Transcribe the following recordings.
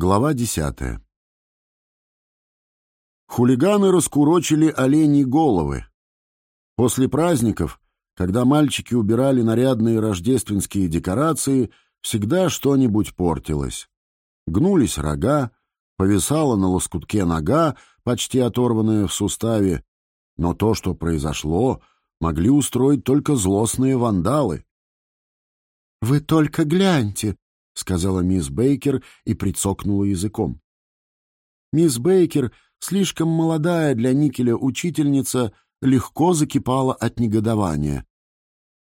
Глава десятая Хулиганы раскурочили оленьи головы. После праздников, когда мальчики убирали нарядные рождественские декорации, всегда что-нибудь портилось. Гнулись рога, повисала на лоскутке нога, почти оторванная в суставе, но то, что произошло, могли устроить только злостные вандалы. «Вы только гляньте!» — сказала мисс Бейкер и прицокнула языком. Мисс Бейкер, слишком молодая для никеля учительница, легко закипала от негодования.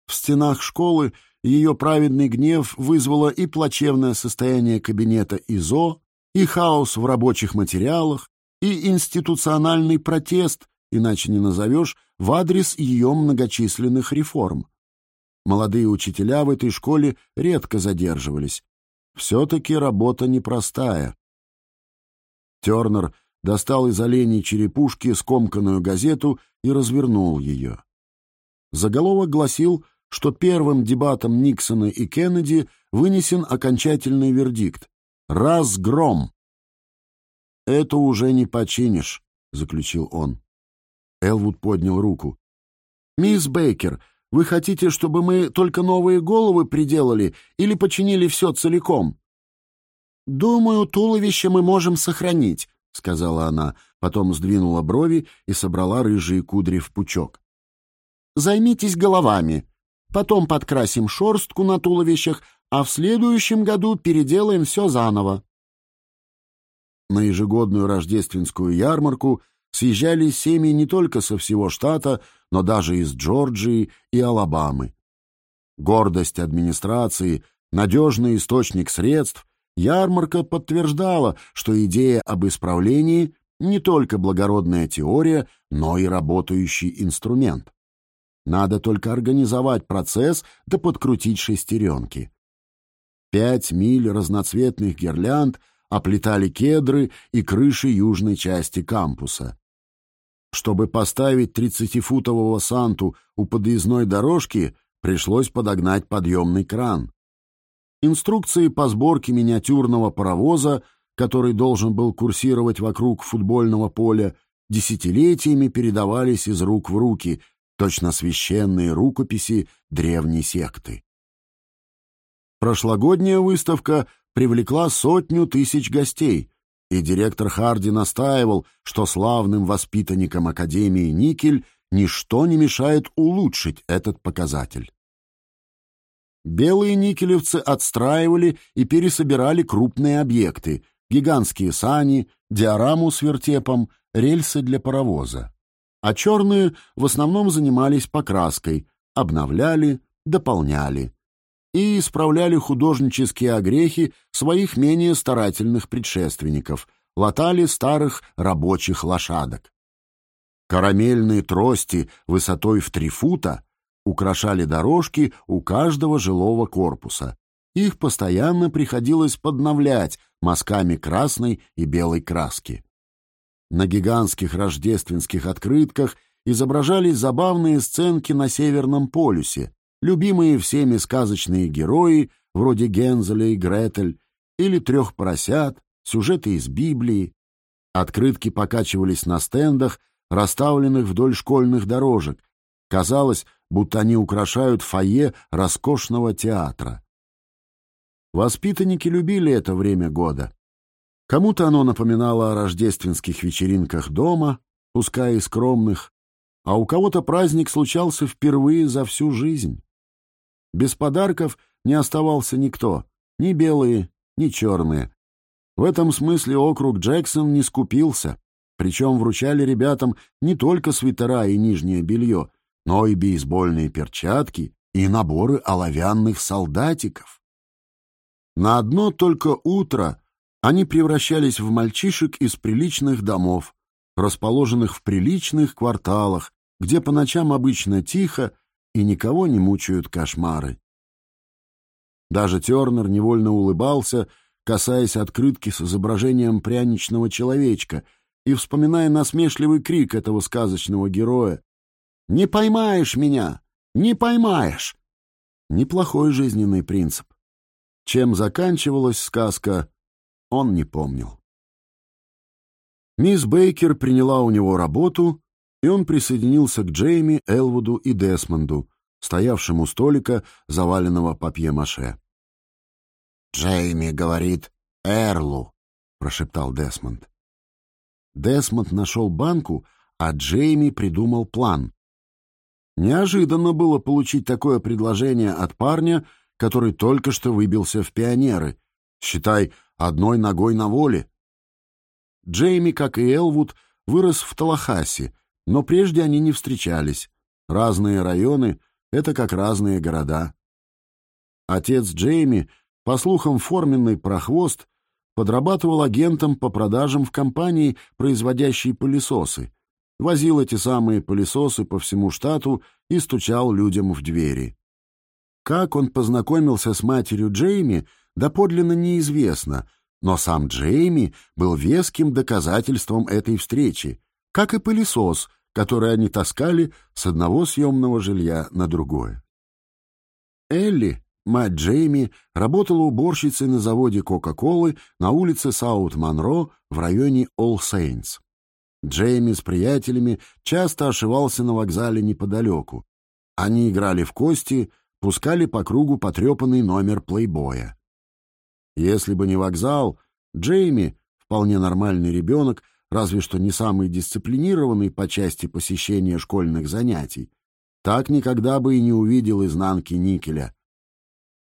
В стенах школы ее праведный гнев вызвало и плачевное состояние кабинета ИЗО, и хаос в рабочих материалах, и институциональный протест, иначе не назовешь, в адрес ее многочисленных реформ. Молодые учителя в этой школе редко задерживались. Все-таки работа непростая. Тернер достал из оленей черепушки скомканную газету и развернул ее. Заголовок гласил, что первым дебатом Никсона и Кеннеди вынесен окончательный вердикт — разгром. «Это уже не починишь», — заключил он. Элвуд поднял руку. «Мисс Бейкер, вы хотите, чтобы мы только новые головы приделали или починили все целиком?» «Думаю, туловище мы можем сохранить», — сказала она, потом сдвинула брови и собрала рыжие кудри в пучок. «Займитесь головами. Потом подкрасим шорстку на туловищах, а в следующем году переделаем все заново». На ежегодную рождественскую ярмарку съезжались семьи не только со всего штата, но даже из Джорджии и Алабамы. Гордость администрации, надежный источник средств, ярмарка подтверждала, что идея об исправлении не только благородная теория, но и работающий инструмент. Надо только организовать процесс да подкрутить шестеренки. Пять миль разноцветных гирлянд оплетали кедры и крыши южной части кампуса. Чтобы поставить тридцатифутового санту у подъездной дорожки, пришлось подогнать подъемный кран. Инструкции по сборке миниатюрного паровоза, который должен был курсировать вокруг футбольного поля, десятилетиями передавались из рук в руки, точно священные рукописи древней секты. Прошлогодняя выставка привлекла сотню тысяч гостей, и директор Харди настаивал, что славным воспитанникам Академии Никель ничто не мешает улучшить этот показатель. Белые никелевцы отстраивали и пересобирали крупные объекты — гигантские сани, диораму с вертепом, рельсы для паровоза. А черные в основном занимались покраской, обновляли, дополняли и исправляли художнические огрехи своих менее старательных предшественников, латали старых рабочих лошадок. Карамельные трости высотой в три фута украшали дорожки у каждого жилого корпуса. Их постоянно приходилось подновлять мазками красной и белой краски. На гигантских рождественских открытках изображались забавные сценки на Северном полюсе, любимые всеми сказочные герои, вроде Гензеля и Гретель, или трех поросят, сюжеты из Библии. Открытки покачивались на стендах, расставленных вдоль школьных дорожек. Казалось, будто они украшают фойе роскошного театра. Воспитанники любили это время года. Кому-то оно напоминало о рождественских вечеринках дома, пускай и скромных, а у кого-то праздник случался впервые за всю жизнь. Без подарков не оставался никто, ни белые, ни черные. В этом смысле округ Джексон не скупился, причем вручали ребятам не только свитера и нижнее белье, но и бейсбольные перчатки и наборы оловянных солдатиков. На одно только утро они превращались в мальчишек из приличных домов, расположенных в приличных кварталах, где по ночам обычно тихо и никого не мучают кошмары. Даже Тернер невольно улыбался, касаясь открытки с изображением пряничного человечка и вспоминая насмешливый крик этого сказочного героя «Не поймаешь меня! Не поймаешь!» Неплохой жизненный принцип. Чем заканчивалась сказка, он не помнил. Мисс Бейкер приняла у него работу, и он присоединился к Джейми, Элвуду и Десмонду, стоявшим у столика, заваленного папье-маше. «Джейми говорит Эрлу», — прошептал Десмонд. Десмонд нашел банку, а Джейми придумал план. Неожиданно было получить такое предложение от парня, который только что выбился в пионеры. Считай, одной ногой на воле. Джейми, как и Элвуд, вырос в Талахасе, но прежде они не встречались. Разные районы — это как разные города. Отец Джейми, по слухам форменный прохвост, подрабатывал агентом по продажам в компании, производящей пылесосы, возил эти самые пылесосы по всему штату и стучал людям в двери. Как он познакомился с матерью Джейми, доподлинно неизвестно, но сам Джейми был веским доказательством этой встречи, как и пылесос, который они таскали с одного съемного жилья на другое. Элли, Мать Джейми работала уборщицей на заводе Кока-Колы на улице Саут-Монро в районе Олл-Сейнс. Джейми с приятелями часто ошивался на вокзале неподалеку. Они играли в кости, пускали по кругу потрепанный номер плейбоя. Если бы не вокзал, Джейми, вполне нормальный ребенок, разве что не самый дисциплинированный по части посещения школьных занятий, так никогда бы и не увидел изнанки никеля,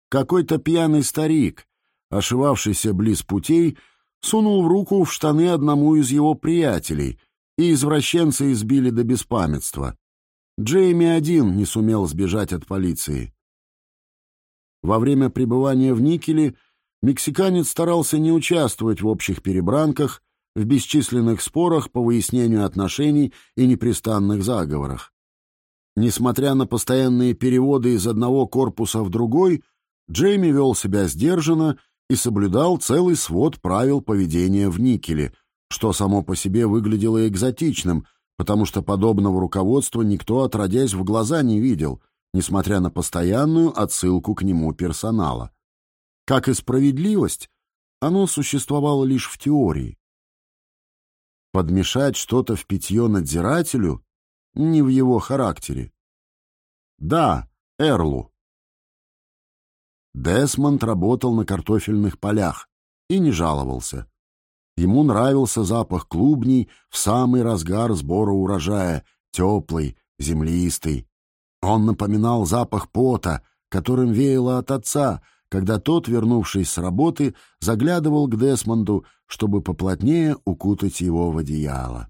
какой-то пьяный старик, ошивавшийся близ путей, сунул в руку в штаны одному из его приятелей, и извращенцы избили до беспамятства. Джейми один не сумел сбежать от полиции. Во время пребывания в Никеле мексиканец старался не участвовать в общих перебранках, в бесчисленных спорах по выяснению отношений и непрестанных заговорах. Несмотря на постоянные переводы из одного корпуса в другой, Джейми вел себя сдержанно и соблюдал целый свод правил поведения в никеле, что само по себе выглядело экзотичным, потому что подобного руководства никто, отродясь, в глаза не видел, несмотря на постоянную отсылку к нему персонала. Как и справедливость, оно существовало лишь в теории. Подмешать что-то в питье надзирателю не в его характере. Да, Эрлу, Десмонд работал на картофельных полях и не жаловался. Ему нравился запах клубней в самый разгар сбора урожая, теплый, землистый. Он напоминал запах пота, которым веяло от отца, когда тот, вернувшись с работы, заглядывал к Десмонду, чтобы поплотнее укутать его в одеяло.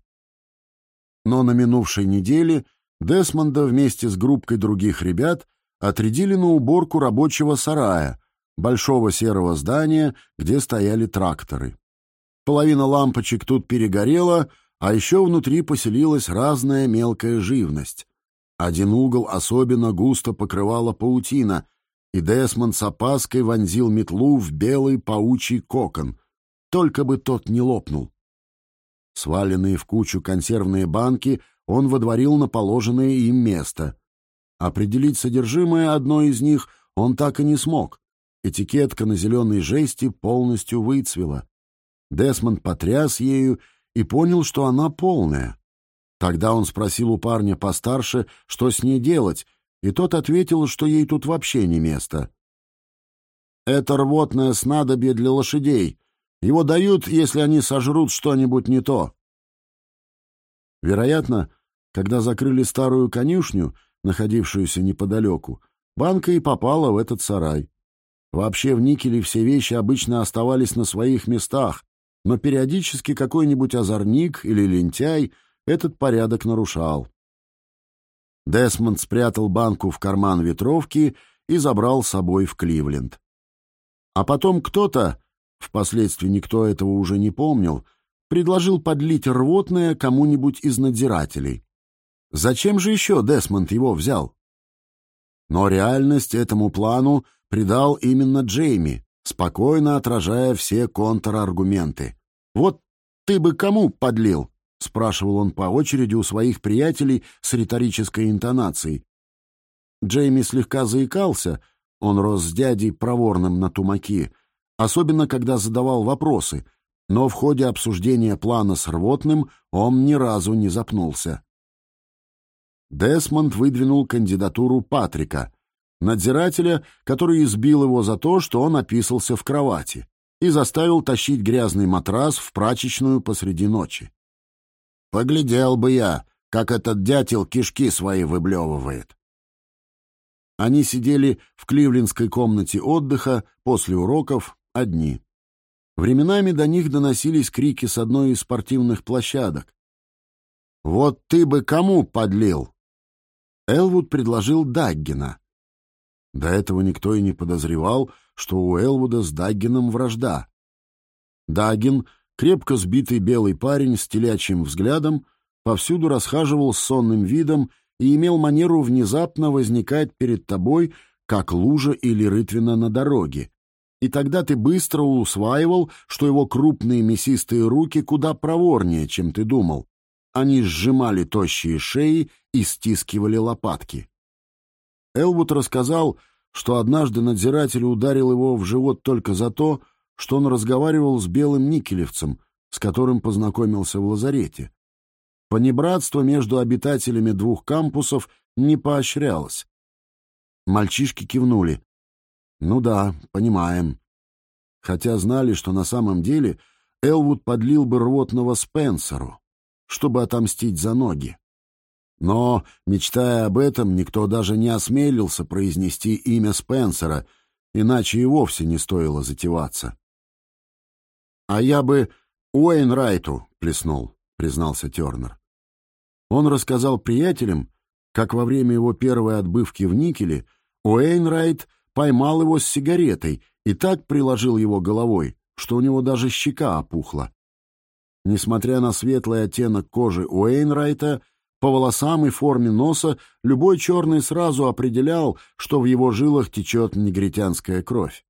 Но на минувшей неделе Десмонда вместе с группкой других ребят отрядили на уборку рабочего сарая, большого серого здания, где стояли тракторы. Половина лампочек тут перегорела, а еще внутри поселилась разная мелкая живность. Один угол особенно густо покрывала паутина, и Десмонд с опаской вонзил метлу в белый паучий кокон, только бы тот не лопнул. Сваленные в кучу консервные банки он водворил на положенное им место. Определить содержимое одной из них он так и не смог. Этикетка на зеленой жести полностью выцвела. Десмонд потряс ею и понял, что она полная. Тогда он спросил у парня постарше, что с ней делать, и тот ответил, что ей тут вообще не место. «Это рвотное снадобье для лошадей. Его дают, если они сожрут что-нибудь не то». Вероятно, когда закрыли старую конюшню, находившуюся неподалеку, банка и попала в этот сарай. Вообще в никеле все вещи обычно оставались на своих местах, но периодически какой-нибудь озорник или лентяй этот порядок нарушал. Десмонд спрятал банку в карман ветровки и забрал с собой в Кливленд. А потом кто-то, впоследствии никто этого уже не помнил, предложил подлить рвотное кому-нибудь из надзирателей. Зачем же еще Десмонд его взял? Но реальность этому плану придал именно Джейми, спокойно отражая все контраргументы. «Вот ты бы кому подлил?» — спрашивал он по очереди у своих приятелей с риторической интонацией. Джейми слегка заикался, он рос с дядей проворным на тумаки, особенно когда задавал вопросы, но в ходе обсуждения плана с рвотным он ни разу не запнулся. Десмонд выдвинул кандидатуру Патрика, надзирателя, который избил его за то, что он описался в кровати, и заставил тащить грязный матрас в прачечную посреди ночи. «Поглядел бы я, как этот дятел кишки свои выблевывает». Они сидели в кливлендской комнате отдыха после уроков одни. Временами до них доносились крики с одной из спортивных площадок. «Вот ты бы кому подлил?» Элвуд предложил Даггина. До этого никто и не подозревал, что у Элвуда с Даггином вражда. Даггин, крепко сбитый белый парень с телячьим взглядом, повсюду расхаживал с сонным видом и имел манеру внезапно возникать перед тобой, как лужа или рытвина на дороге. И тогда ты быстро усваивал, что его крупные мясистые руки куда проворнее, чем ты думал. Они сжимали тощие шеи и стискивали лопатки. Элвуд рассказал, что однажды надзиратель ударил его в живот только за то, что он разговаривал с белым никелевцем, с которым познакомился в лазарете. Понебратство между обитателями двух кампусов не поощрялось. Мальчишки кивнули. «Ну да, понимаем». Хотя знали, что на самом деле Элвуд подлил бы рвотного Спенсеру, чтобы отомстить за ноги. Но, мечтая об этом, никто даже не осмелился произнести имя Спенсера, иначе и вовсе не стоило затеваться. «А я бы Уэйнрайту плеснул», — признался Тернер. Он рассказал приятелям, как во время его первой отбывки в Никеле Уэйнрайт поймал его с сигаретой и так приложил его головой, что у него даже щека опухла. Несмотря на светлый оттенок кожи Уэйнрайта, по волосам и форме носа любой черный сразу определял, что в его жилах течет негритянская кровь.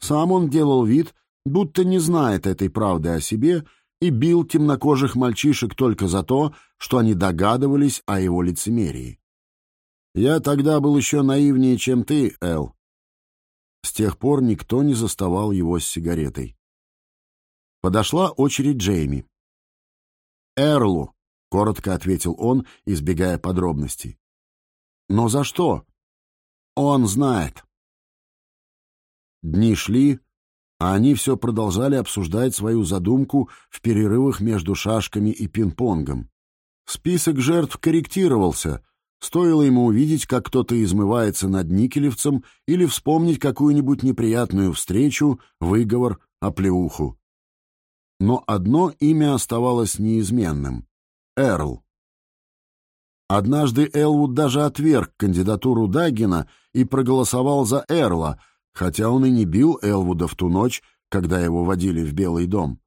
Сам он делал вид, будто не знает этой правды о себе, и бил темнокожих мальчишек только за то, что они догадывались о его лицемерии. «Я тогда был еще наивнее, чем ты, Эл». С тех пор никто не заставал его с сигаретой. Подошла очередь Джейми. «Эрлу», — коротко ответил он, избегая подробностей. «Но за что?» «Он знает». Дни шли, а они все продолжали обсуждать свою задумку в перерывах между шашками и пинг-понгом. Список жертв корректировался, стоило ему увидеть, как кто-то измывается над никелевцем или вспомнить какую-нибудь неприятную встречу, выговор, оплеуху. Но одно имя оставалось неизменным Эрл. Однажды Элвуд даже отверг кандидатуру Даггина и проголосовал за Эрла, хотя он и не бил Элвуда в ту ночь, когда его водили в Белый дом.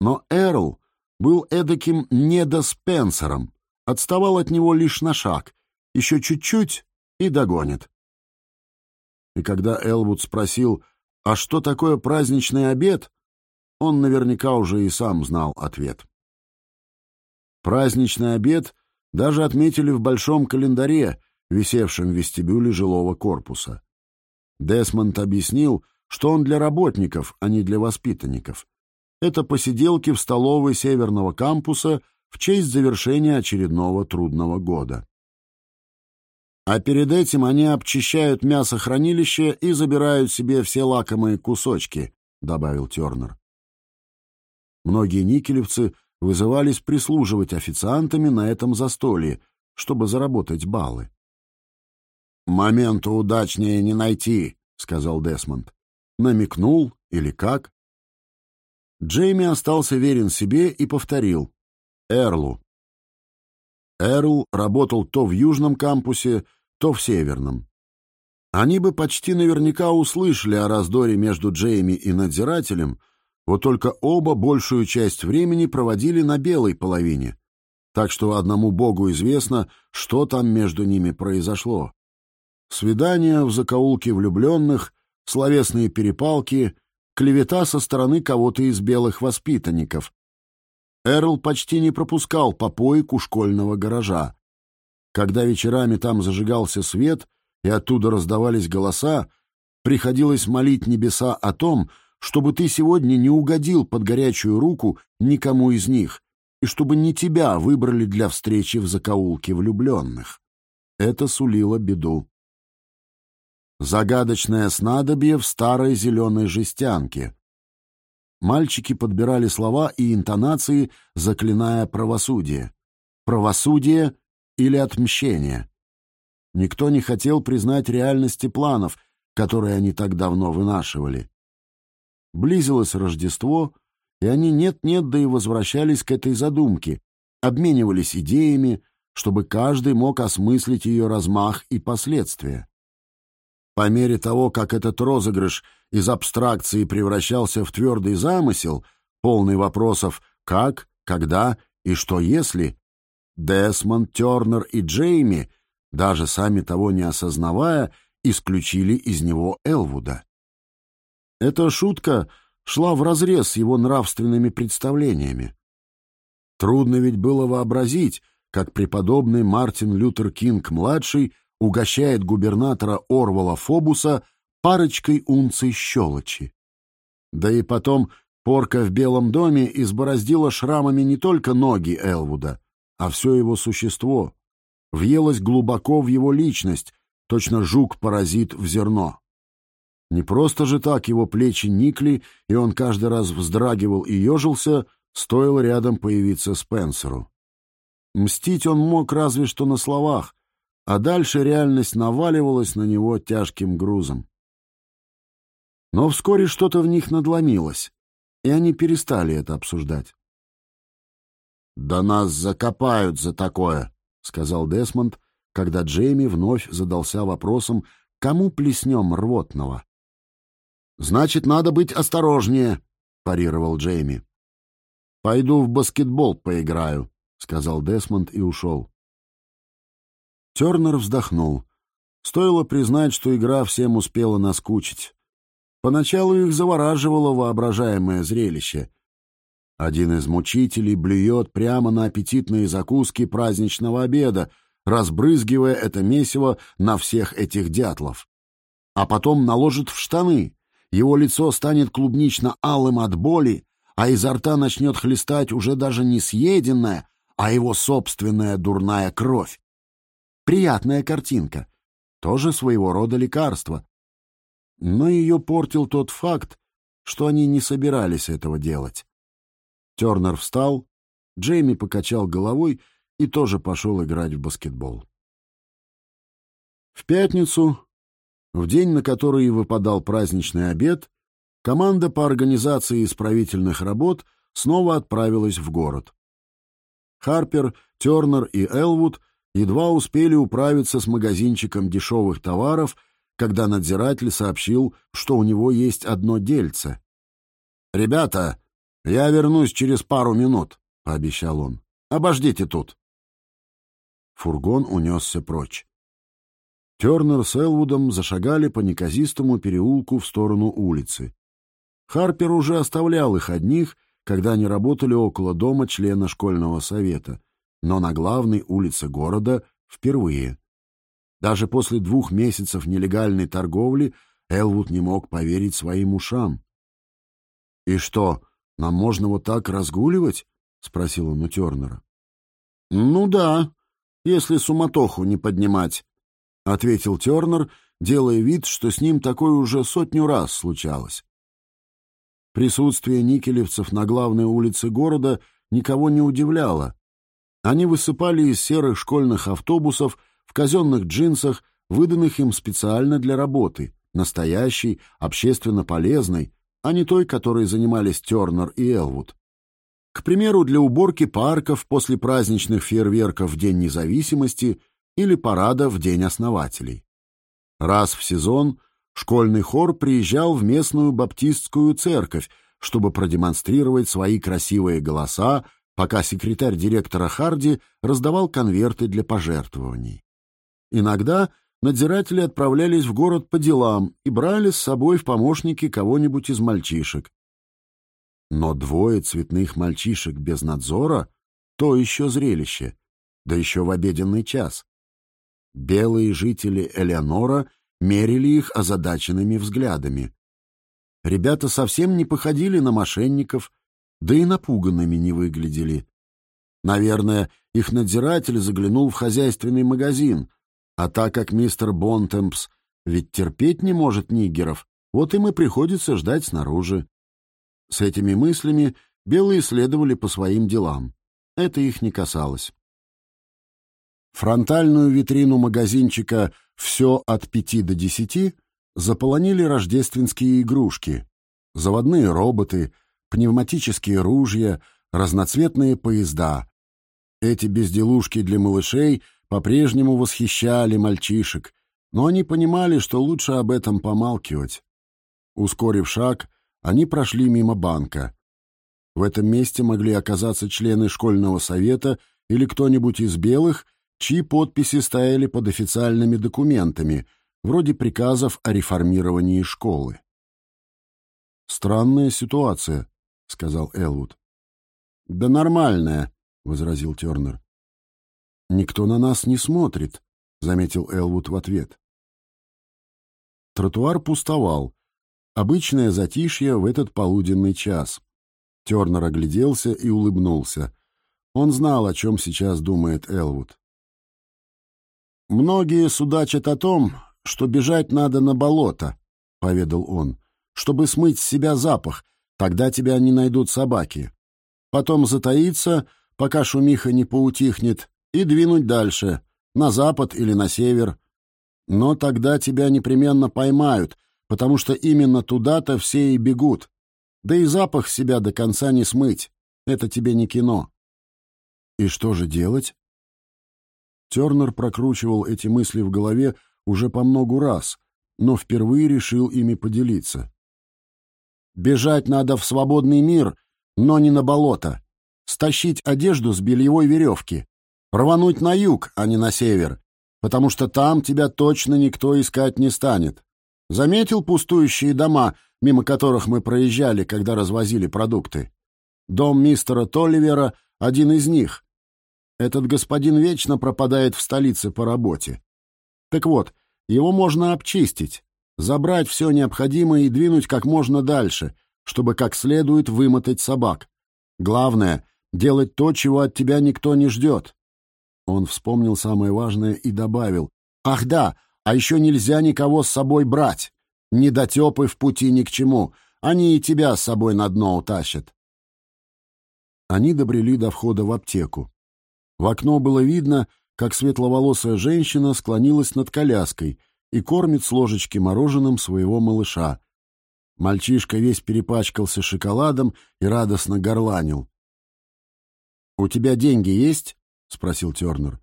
Но Эрл был эдаким недоспенсером, отставал от него лишь на шаг, еще чуть-чуть и догонит. И когда Элвуд спросил, а что такое праздничный обед, он наверняка уже и сам знал ответ. Праздничный обед даже отметили в большом календаре, висевшем в вестибюле жилого корпуса. Десмонд объяснил, что он для работников, а не для воспитанников. Это посиделки в столовой северного кампуса в честь завершения очередного трудного года. А перед этим они обчищают мясохранилище и забирают себе все лакомые кусочки, добавил Тернер. Многие никелевцы вызывались прислуживать официантами на этом застолье, чтобы заработать баллы. «Моменту удачнее не найти», — сказал Десмонд. Намекнул или как? Джейми остался верен себе и повторил. «Эрлу». Эрл работал то в южном кампусе, то в северном. Они бы почти наверняка услышали о раздоре между Джейми и надзирателем, вот только оба большую часть времени проводили на белой половине, так что одному богу известно, что там между ними произошло. Свидания в закоулке влюбленных, словесные перепалки, клевета со стороны кого-то из белых воспитанников. Эрл почти не пропускал попоек у школьного гаража. Когда вечерами там зажигался свет и оттуда раздавались голоса, приходилось молить небеса о том, чтобы ты сегодня не угодил под горячую руку никому из них, и чтобы не тебя выбрали для встречи в закоулке влюбленных. Это сулило беду. Загадочное снадобье в старой зеленой жестянке. Мальчики подбирали слова и интонации, заклиная правосудие. Правосудие или отмщение. Никто не хотел признать реальности планов, которые они так давно вынашивали. Близилось Рождество, и они нет-нет, да и возвращались к этой задумке, обменивались идеями, чтобы каждый мог осмыслить ее размах и последствия. По мере того, как этот розыгрыш из абстракции превращался в твердый замысел, полный вопросов «как», «когда» и «что если», Десмонд, Тернер и Джейми, даже сами того не осознавая, исключили из него Элвуда. Эта шутка шла вразрез с его нравственными представлениями. Трудно ведь было вообразить, как преподобный Мартин Лютер Кинг-младший угощает губернатора Орвала Фобуса парочкой унций щелочи. Да и потом порка в Белом доме избороздила шрамами не только ноги Элвуда, а все его существо, въелась глубоко в его личность, точно жук-паразит в зерно. Не просто же так его плечи никли, и он каждый раз вздрагивал и ежился, стоило рядом появиться Спенсеру. Мстить он мог разве что на словах, а дальше реальность наваливалась на него тяжким грузом. Но вскоре что-то в них надломилось, и они перестали это обсуждать. «Да нас закопают за такое», — сказал Десмонд, когда Джейми вновь задался вопросом, кому плеснем рвотного. «Значит, надо быть осторожнее», — парировал Джейми. «Пойду в баскетбол поиграю», — сказал Десмонд и ушел. Тернер вздохнул. Стоило признать, что игра всем успела наскучить. Поначалу их завораживало воображаемое зрелище. Один из мучителей блюет прямо на аппетитные закуски праздничного обеда, разбрызгивая это месиво на всех этих дятлов. А потом наложит в штаны. Его лицо станет клубнично-алым от боли, а изо рта начнет хлестать уже даже не съеденная, а его собственная дурная кровь. Приятная картинка, тоже своего рода лекарство. Но ее портил тот факт, что они не собирались этого делать. Тернер встал, Джейми покачал головой и тоже пошел играть в баскетбол. В пятницу, в день, на который выпадал праздничный обед, команда по организации исправительных работ снова отправилась в город. Харпер, Тернер и Элвуд едва успели управиться с магазинчиком дешевых товаров, когда надзиратель сообщил, что у него есть одно дельце. «Ребята, я вернусь через пару минут», — пообещал он. «Обождите тут». Фургон унесся прочь. Тернер с Элвудом зашагали по неказистому переулку в сторону улицы. Харпер уже оставлял их одних когда они работали около дома члена школьного совета, но на главной улице города впервые. Даже после двух месяцев нелегальной торговли Элвуд не мог поверить своим ушам. «И что, нам можно вот так разгуливать?» — спросил он у Тернера. «Ну да, если суматоху не поднимать», — ответил Тернер, делая вид, что с ним такое уже сотню раз случалось. Присутствие никелевцев на главной улице города никого не удивляло. Они высыпали из серых школьных автобусов в казенных джинсах, выданных им специально для работы, настоящей, общественно полезной, а не той, которой занимались Тернер и Элвуд. К примеру, для уборки парков после праздничных фейерверков в День независимости или парада в День основателей. Раз в сезон Школьный хор приезжал в местную баптистскую церковь, чтобы продемонстрировать свои красивые голоса, пока секретарь директора Харди раздавал конверты для пожертвований. Иногда надзиратели отправлялись в город по делам и брали с собой в помощники кого-нибудь из мальчишек. Но двое цветных мальчишек без надзора — то еще зрелище, да еще в обеденный час. Белые жители Элеонора мерили их озадаченными взглядами. Ребята совсем не походили на мошенников, да и напуганными не выглядели. Наверное, их надзиратель заглянул в хозяйственный магазин, а так как мистер Бонтемпс ведь терпеть не может нигеров, вот им и приходится ждать снаружи. С этими мыслями белые следовали по своим делам. Это их не касалось. Фронтальную витрину магазинчика «Все от пяти до десяти» заполонили рождественские игрушки, заводные роботы, пневматические ружья, разноцветные поезда. Эти безделушки для малышей по-прежнему восхищали мальчишек, но они понимали, что лучше об этом помалкивать. Ускорив шаг, они прошли мимо банка. В этом месте могли оказаться члены школьного совета или кто-нибудь из белых, чьи подписи стояли под официальными документами, вроде приказов о реформировании школы. «Странная ситуация», — сказал Элвуд. «Да нормальная», — возразил Тернер. «Никто на нас не смотрит», — заметил Элвуд в ответ. Тротуар пустовал. Обычное затишье в этот полуденный час. Тернер огляделся и улыбнулся. Он знал, о чем сейчас думает Элвуд. «Многие судачат о том, что бежать надо на болото», — поведал он, — «чтобы смыть с себя запах, тогда тебя не найдут собаки. Потом затаиться, пока шумиха не поутихнет, и двинуть дальше, на запад или на север. Но тогда тебя непременно поймают, потому что именно туда-то все и бегут. Да и запах себя до конца не смыть. Это тебе не кино. И что же делать? Тернер прокручивал эти мысли в голове уже по многу раз, но впервые решил ими поделиться. «Бежать надо в свободный мир, но не на болото. Стащить одежду с бельевой веревки. Рвануть на юг, а не на север, потому что там тебя точно никто искать не станет. Заметил пустующие дома, мимо которых мы проезжали, когда развозили продукты? Дом мистера Толливера — один из них. Этот господин вечно пропадает в столице по работе. Так вот, его можно обчистить, забрать все необходимое и двинуть как можно дальше, чтобы как следует вымотать собак. Главное — делать то, чего от тебя никто не ждет. Он вспомнил самое важное и добавил. «Ах да, а еще нельзя никого с собой брать. Недотепы в пути ни к чему. Они и тебя с собой на дно утащат». Они добрели до входа в аптеку. В окно было видно, как светловолосая женщина склонилась над коляской и кормит с ложечки мороженым своего малыша. Мальчишка весь перепачкался шоколадом и радостно горланил. «У тебя деньги есть?» — спросил Тернер.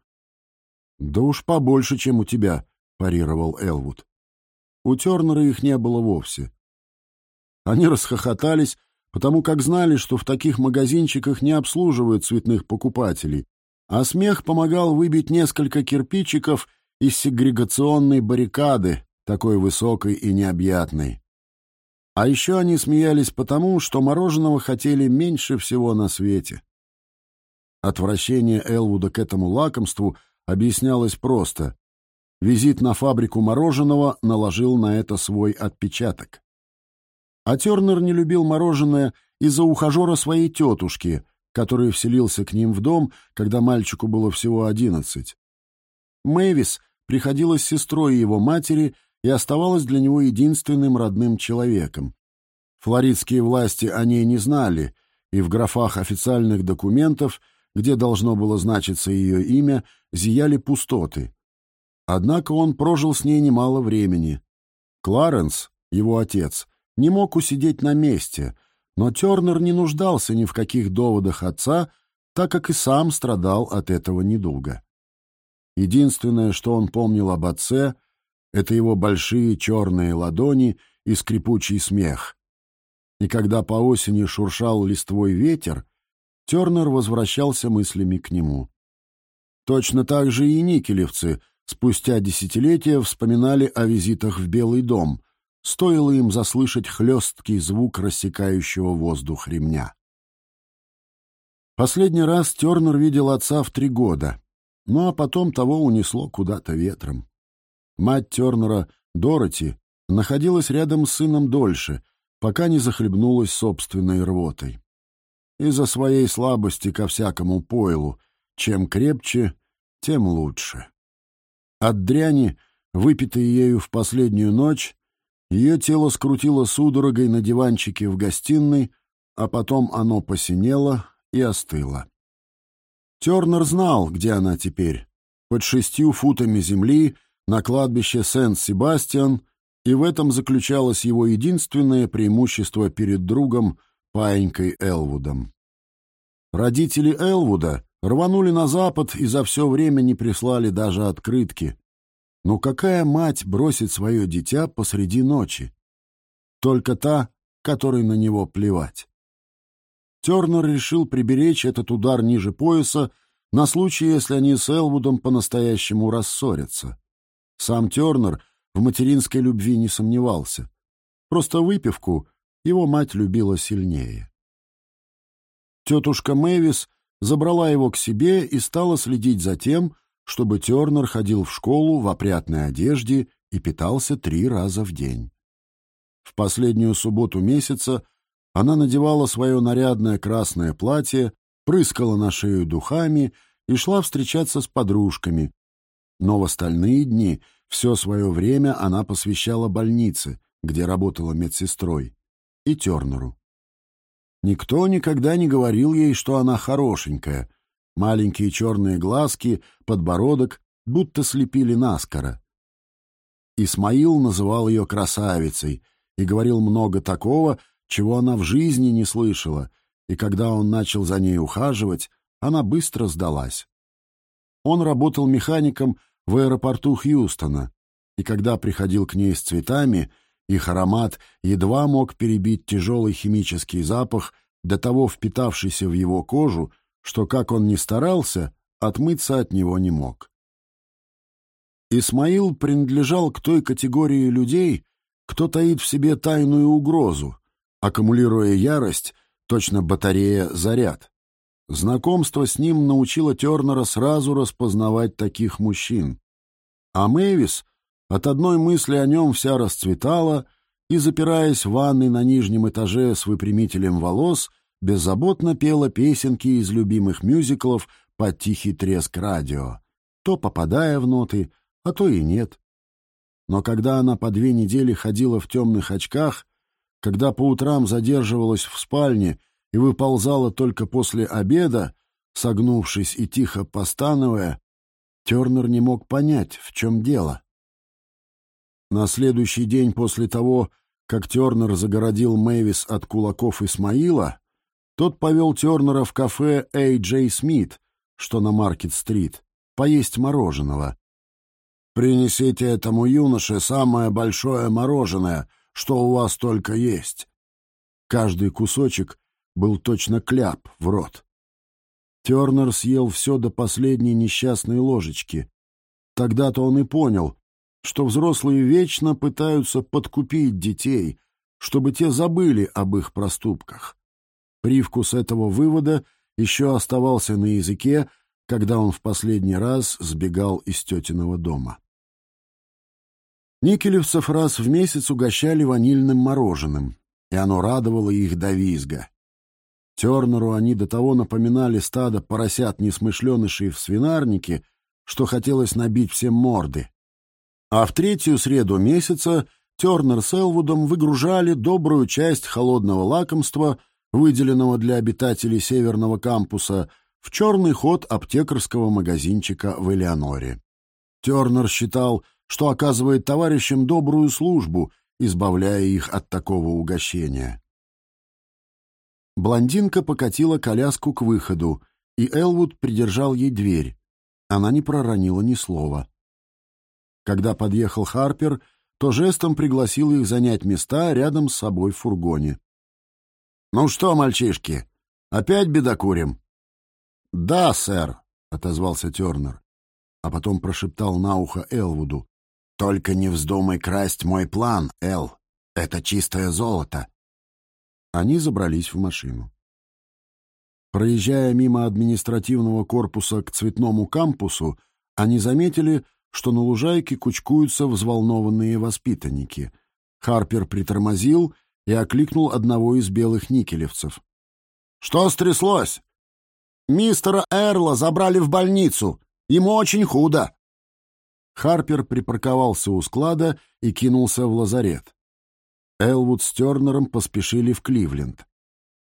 «Да уж побольше, чем у тебя», — парировал Элвуд. У Тернера их не было вовсе. Они расхохотались, потому как знали, что в таких магазинчиках не обслуживают цветных покупателей, а смех помогал выбить несколько кирпичиков из сегрегационной баррикады, такой высокой и необъятной. А еще они смеялись потому, что мороженого хотели меньше всего на свете. Отвращение Элвуда к этому лакомству объяснялось просто. Визит на фабрику мороженого наложил на это свой отпечаток. А Тернер не любил мороженое из-за ухажера своей тетушки, который вселился к ним в дом, когда мальчику было всего одиннадцать. Мэвис приходилась сестрой его матери и оставалась для него единственным родным человеком. Флоридские власти о ней не знали, и в графах официальных документов, где должно было значиться ее имя, зияли пустоты. Однако он прожил с ней немало времени. Кларенс, его отец, не мог усидеть на месте — но Тернер не нуждался ни в каких доводах отца, так как и сам страдал от этого недуга. Единственное, что он помнил об отце, это его большие черные ладони и скрипучий смех. И когда по осени шуршал листвой ветер, Тернер возвращался мыслями к нему. Точно так же и никелевцы спустя десятилетия вспоминали о визитах в Белый дом, стоило им заслышать хлесткий звук рассекающего воздух ремня. Последний раз Тернер видел отца в три года, ну а потом того унесло куда-то ветром. Мать Тернера Дороти, находилась рядом с сыном дольше, пока не захлебнулась собственной рвотой. Из-за своей слабости ко всякому пойлу, чем крепче, тем лучше. От дряни, выпитой ею в последнюю ночь, ее тело скрутило судорогой на диванчике в гостиной, а потом оно посинело и остыло. Тернер знал, где она теперь, под шестью футами земли на кладбище Сент-Себастьян, и в этом заключалось его единственное преимущество перед другом Паинькой Элвудом. Родители Элвуда рванули на запад и за все время не прислали даже открытки. Но какая мать бросит свое дитя посреди ночи? Только та, которой на него плевать. Тернер решил приберечь этот удар ниже пояса на случай, если они с Элвудом по-настоящему рассорятся. Сам Тернер в материнской любви не сомневался. Просто выпивку его мать любила сильнее. Тетушка Мэвис забрала его к себе и стала следить за тем, чтобы Тернер ходил в школу в опрятной одежде и питался три раза в день. В последнюю субботу месяца она надевала свое нарядное красное платье, прыскала на шею духами и шла встречаться с подружками. Но в остальные дни все свое время она посвящала больнице, где работала медсестрой, и Тернеру. Никто никогда не говорил ей, что она хорошенькая. Маленькие черные глазки, подбородок будто слепили наскоро. Исмаил называл ее красавицей и говорил много такого, чего она в жизни не слышала, и когда он начал за ней ухаживать, она быстро сдалась. Он работал механиком в аэропорту Хьюстона, и когда приходил к ней с цветами, их аромат едва мог перебить тяжелый химический запах, до того впитавшийся в его кожу, что, как он ни старался, отмыться от него не мог. Исмаил принадлежал к той категории людей, кто таит в себе тайную угрозу, аккумулируя ярость, точно батарея заряд. Знакомство с ним научило Тернера сразу распознавать таких мужчин. А Мэвис от одной мысли о нем вся расцветала и, запираясь в ванной на нижнем этаже с выпрямителем волос, беззаботно пела песенки из любимых мюзиклов под тихий треск радио, то попадая в ноты, а то и нет. Но когда она по две недели ходила в темных очках, когда по утрам задерживалась в спальне и выползала только после обеда, согнувшись и тихо постановая, Тернер не мог понять, в чем дело. На следующий день после того, как Тернер загородил Мэвис от кулаков Исмаила, тот повел Тернера в кафе Эй Джей Смит, что на Маркет-стрит, поесть мороженого. «Принесите этому юноше самое большое мороженое, что у вас только есть». Каждый кусочек был точно кляп в рот. Тернер съел все до последней несчастной ложечки. Тогда-то он и понял, что взрослые вечно пытаются подкупить детей, чтобы те забыли об их проступках. Привкус этого вывода еще оставался на языке, когда он в последний раз сбегал из тетиного дома. Никелевцев раз в месяц угощали ванильным мороженым, и оно радовало их до визга. Тернеру они до того напоминали стадо поросят-несмышленышей в свинарнике, что хотелось набить всем морды. А в третью среду месяца Тернер с Элвудом выгружали добрую часть холодного лакомства, выделенного для обитателей северного кампуса, в черный ход аптекарского магазинчика в Элеоноре. Тернер считал, что оказывает товарищам добрую службу, избавляя их от такого угощения. Блондинка покатила коляску к выходу, и Элвуд придержал ей дверь. Она не проронила ни слова. Когда подъехал Харпер, то жестом пригласил их занять места рядом с собой в фургоне. «Ну что, мальчишки, опять бедокурим?» «Да, сэр», — отозвался Тернер, а потом прошептал на ухо Элвуду. «Только не вздумай красть мой план, Эл. Это чистое золото». Они забрались в машину. Проезжая мимо административного корпуса к цветному кампусу, они заметили, что на лужайке кучкуются взволнованные воспитанники. Харпер притормозил и окликнул одного из белых никелевцев. «Что стряслось?» «Мистера Эрла забрали в больницу. Ему очень худо». Харпер припарковался у склада и кинулся в лазарет. Элвуд с Тернером поспешили в Кливленд.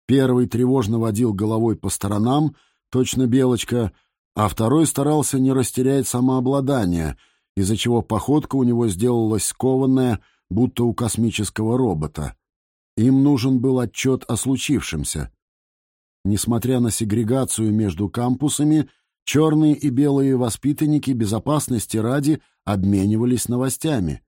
Первый тревожно водил головой по сторонам, точно белочка, а второй старался не растерять самообладание, из-за чего походка у него сделалась скованная, будто у космического робота. Им нужен был отчет о случившемся. Несмотря на сегрегацию между кампусами, черные и белые воспитанники безопасности ради обменивались новостями.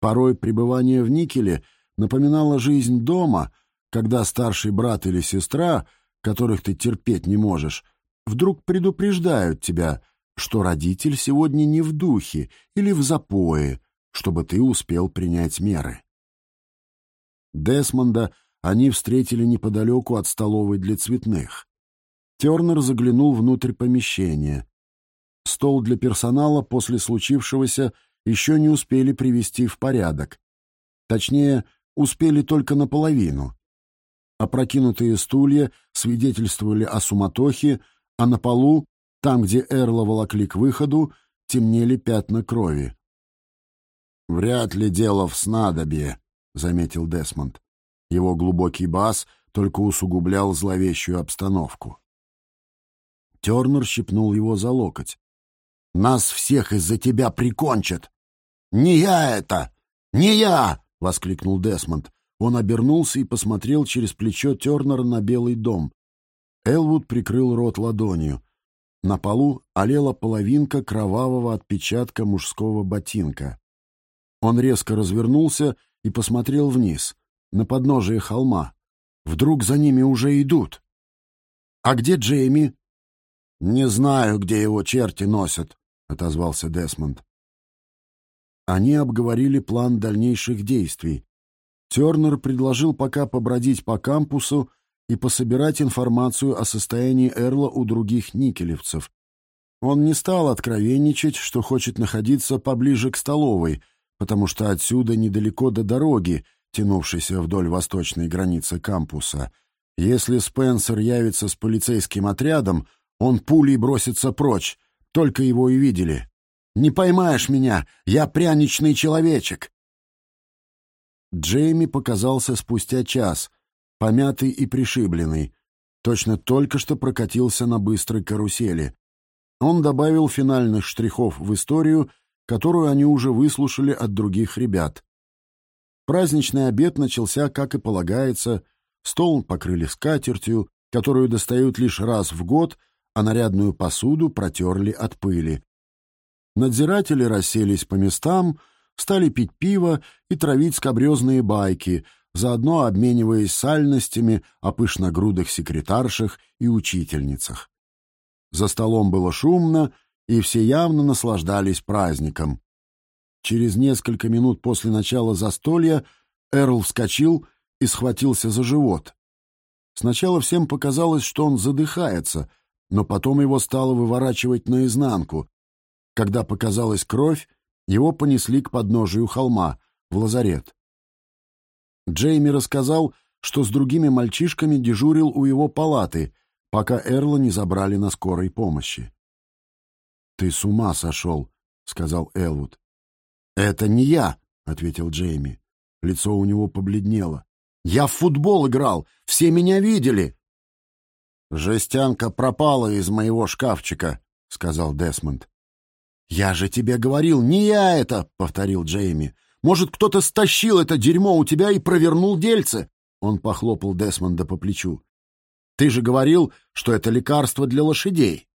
Порой пребывание в никеле напоминало жизнь дома, когда старший брат или сестра, которых ты терпеть не можешь, вдруг предупреждают тебя, что родитель сегодня не в духе или в запое, чтобы ты успел принять меры. Десмонда они встретили неподалеку от столовой для цветных. Тернер заглянул внутрь помещения. Стол для персонала после случившегося еще не успели привести в порядок. Точнее, успели только наполовину. Опрокинутые стулья свидетельствовали о суматохе, а на полу, там, где Эрла волокли к выходу, темнели пятна крови. «Вряд ли дело в снадобье», — заметил Десмонд. Его глубокий бас только усугублял зловещую обстановку. Тернер щипнул его за локоть. «Нас всех из-за тебя прикончат!» «Не я это! Не я!» — воскликнул Десмонд. Он обернулся и посмотрел через плечо Тернера на Белый дом. Элвуд прикрыл рот ладонью. На полу олела половинка кровавого отпечатка мужского ботинка. Он резко развернулся и посмотрел вниз, на подножие холма. Вдруг за ними уже идут. «А где Джейми?» «Не знаю, где его черти носят», — отозвался Десмонд. Они обговорили план дальнейших действий. Тернер предложил пока побродить по кампусу и пособирать информацию о состоянии Эрла у других никелевцев. Он не стал откровенничать, что хочет находиться поближе к столовой, потому что отсюда недалеко до дороги, тянувшейся вдоль восточной границы кампуса. Если Спенсер явится с полицейским отрядом, он пулей бросится прочь, только его и видели. «Не поймаешь меня, я пряничный человечек!» Джейми показался спустя час, помятый и пришибленный. Точно только что прокатился на быстрой карусели. Он добавил финальных штрихов в историю, которую они уже выслушали от других ребят. Праздничный обед начался, как и полагается. Стол покрыли скатертью, которую достают лишь раз в год, а нарядную посуду протерли от пыли. Надзиратели расселись по местам, стали пить пиво и травить скобрезные байки — заодно обмениваясь сальностями о пышногрудых секретаршах и учительницах. За столом было шумно, и все явно наслаждались праздником. Через несколько минут после начала застолья Эрл вскочил и схватился за живот. Сначала всем показалось, что он задыхается, но потом его стало выворачивать наизнанку. Когда показалась кровь, его понесли к подножию холма, в лазарет. Джейми рассказал, что с другими мальчишками дежурил у его палаты, пока Эрла не забрали на скорой помощи. «Ты с ума сошел», — сказал Элвуд. «Это не я», — ответил Джейми. Лицо у него побледнело. «Я в футбол играл! Все меня видели!» «Жестянка пропала из моего шкафчика», — сказал Десмонд. «Я же тебе говорил, не я это!» — повторил Джейми. Может, кто-то стащил это дерьмо у тебя и провернул дельце?» Он похлопал Десмонда по плечу. «Ты же говорил, что это лекарство для лошадей».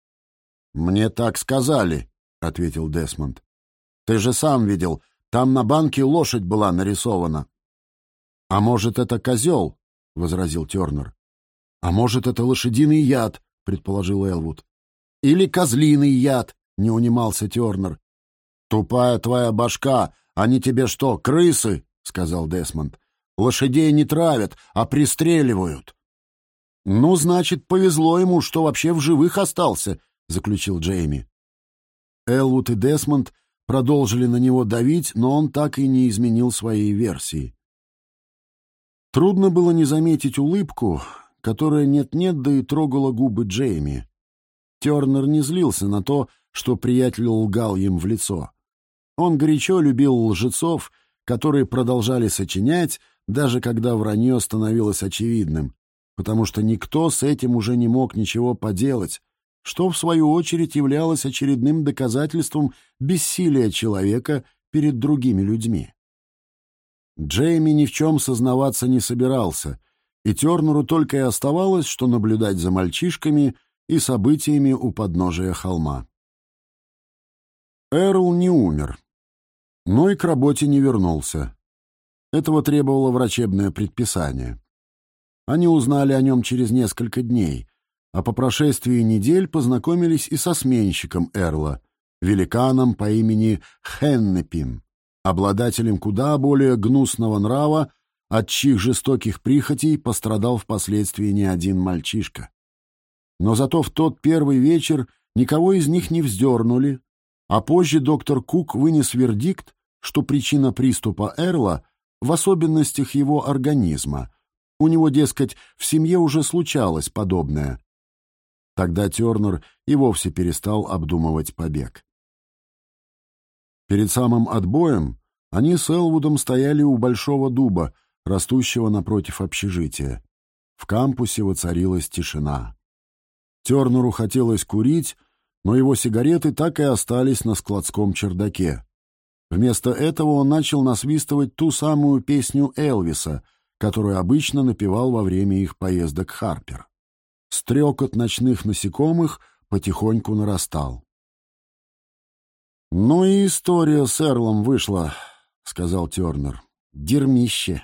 «Мне так сказали», — ответил Десмонд. «Ты же сам видел, там на банке лошадь была нарисована». «А может, это козел?» — возразил Тернер. «А может, это лошадиный яд?» — предположил Элвуд. «Или козлиный яд», — не унимался Тернер. «Тупая твоя башка «Они тебе что, крысы?» — сказал Десмонд. «Лошадей не травят, а пристреливают». «Ну, значит, повезло ему, что вообще в живых остался», — заключил Джейми. Элвуд и Десмонд продолжили на него давить, но он так и не изменил своей версии. Трудно было не заметить улыбку, которая нет-нет, да и трогала губы Джейми. Тернер не злился на то, что приятель лгал им в лицо. Он горячо любил лжецов, которые продолжали сочинять, даже когда вранье становилось очевидным, потому что никто с этим уже не мог ничего поделать, что, в свою очередь, являлось очередным доказательством бессилия человека перед другими людьми. Джейми ни в чем сознаваться не собирался, и Тернеру только и оставалось, что наблюдать за мальчишками и событиями у подножия холма. Эрл не умер, но и к работе не вернулся. Этого требовало врачебное предписание. Они узнали о нем через несколько дней, а по прошествии недель познакомились и со сменщиком Эрла, великаном по имени Хеннепин, обладателем куда более гнусного нрава, от чьих жестоких прихотей пострадал впоследствии не один мальчишка. Но зато в тот первый вечер никого из них не вздернули, а позже доктор Кук вынес вердикт, что причина приступа Эрла в особенностях его организма, у него, дескать, в семье уже случалось подобное. Тогда Тернер и вовсе перестал обдумывать побег. Перед самым отбоем они с Элвудом стояли у большого дуба, растущего напротив общежития. В кампусе воцарилась тишина. Тернеру хотелось курить, но его сигареты так и остались на складском чердаке. Вместо этого он начал насвистывать ту самую песню Элвиса — которую обычно напевал во время их поездок Харпер. Стрекот ночных насекомых потихоньку нарастал. «Ну и история с Эрлом вышла», — сказал Тернер. «Дерьмище».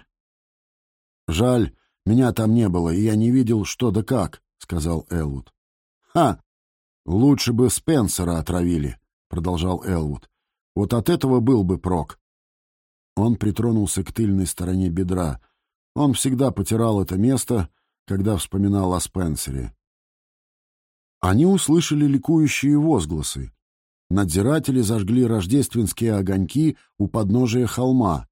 «Жаль, меня там не было, и я не видел, что да как», — сказал Элвуд. «Ха! Лучше бы Спенсера отравили», — продолжал Элвуд. «Вот от этого был бы прок». Он притронулся к тыльной стороне бедра, он всегда потирал это место, когда вспоминал о Спенсере. Они услышали ликующие возгласы. Надзиратели зажгли рождественские огоньки у подножия холма,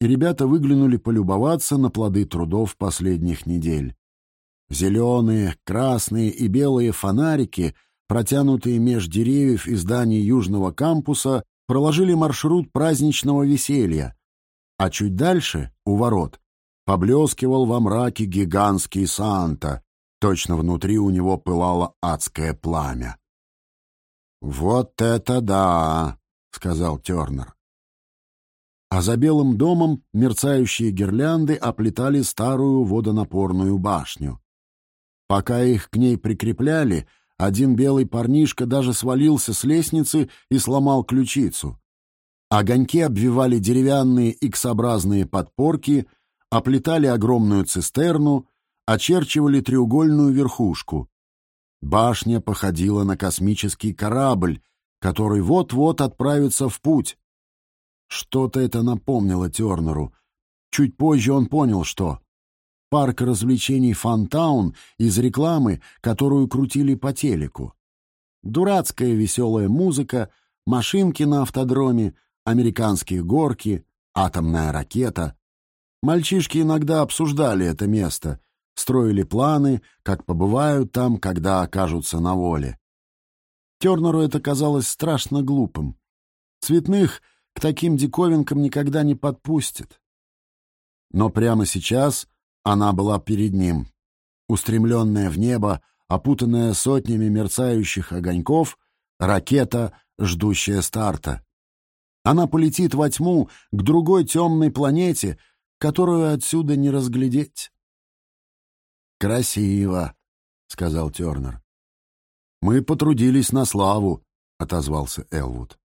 и ребята выглянули полюбоваться на плоды трудов последних недель. Зеленые, красные и белые фонарики, протянутые меж деревьев и зданий южного кампуса, проложили маршрут праздничного веселья, а чуть дальше, у ворот, Поблескивал во мраке гигантский Санта. Точно внутри у него пылало адское пламя. «Вот это да!» — сказал Тернер. А за белым домом мерцающие гирлянды оплетали старую водонапорную башню. Пока их к ней прикрепляли, один белый парнишка даже свалился с лестницы и сломал ключицу. Огоньки обвивали деревянные иксообразные подпорки — оплетали огромную цистерну, очерчивали треугольную верхушку. Башня походила на космический корабль, который вот-вот отправится в путь. Что-то это напомнило Тернеру. Чуть позже он понял, что. Парк развлечений «Фантаун» из рекламы, которую крутили по телеку. Дурацкая веселая музыка, машинки на автодроме, американские горки, атомная ракета, Мальчишки иногда обсуждали это место, строили планы, как побывают там, когда окажутся на воле. Тернеру это казалось страшно глупым. Цветных таким диковинкам никогда не подпустят. Но прямо сейчас она была перед ним, устремленная в небо, опутанная сотнями мерцающих огоньков, ракета, ждущая старта. Она полетит во тьму к другой темной планете — которую отсюда не разглядеть. «Красиво», — сказал Тернер. «Мы потрудились на славу», — отозвался Элвуд.